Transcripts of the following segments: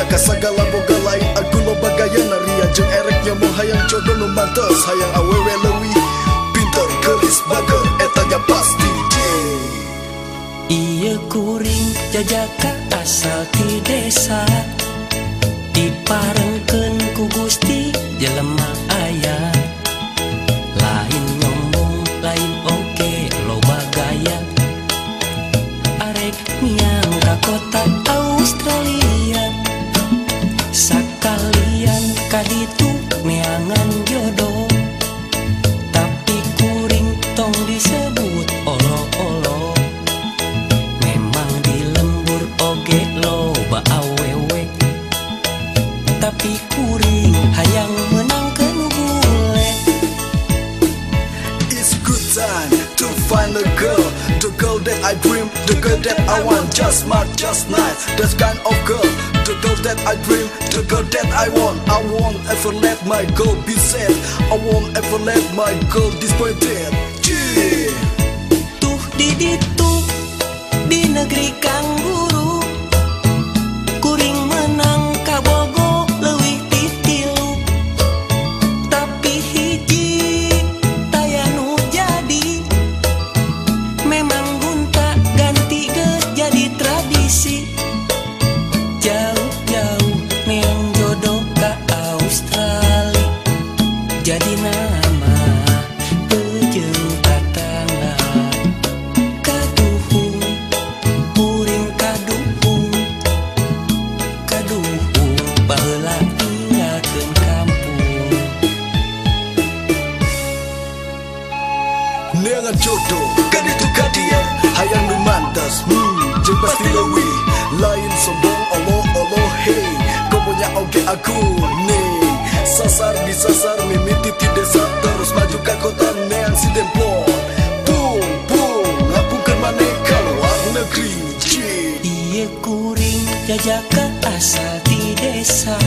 Jaka segala boga lain aku lo bagaya naria Jeng ereknya mau hayang jodoh no mantes Hayang awewe lewi. Pinter gelis bager etanya pasti Iya kuring jajaka asal di desa. Diparengken ku gusti jelema ayah Lain nyombong lain oke lo bagaya. Arek miang ka kota Australia find a girl. The girl that I dream, the girl that I want. Just smart, just nice, that kind of girl. The girl that I dream, the girl that I want. I won't ever let my girl be sad. I won't ever let my girl disappointed. Tuh di ditu di negeri kang pasti lewi Lain sombong, olo, olo, hey. Kau punya oke aku, nih. Sasar di sasar, mimiti di desa. Terus maju ke kota neang si demplon Pung, pung, ngapunkan mana keluar negeri Jee. Ieu kuring jajaka asal di desa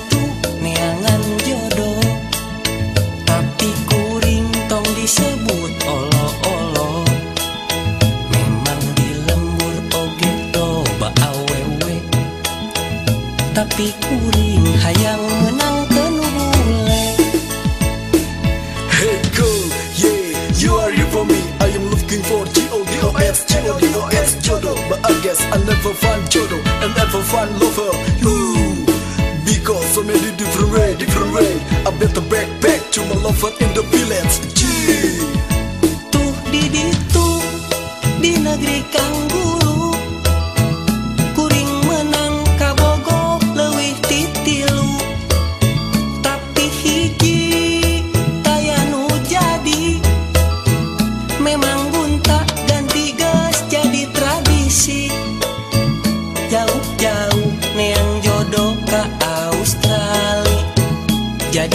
kaditu neangan jodoh Tapi kuring tong disebut olo-olo Memang di lembur oge loba awewe Tapi kuring hayang menang ke bule Hey girl, yeah, you are here for me. I am looking for G-O-D-O-S, G-O-D-O-S, jodoh But I guess I never find jodoh And never find lover, Because so many different way, different way. I better back back to my lover in the village. Gee. Tuh di ditu di negeri kang Ya